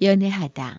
연애하다.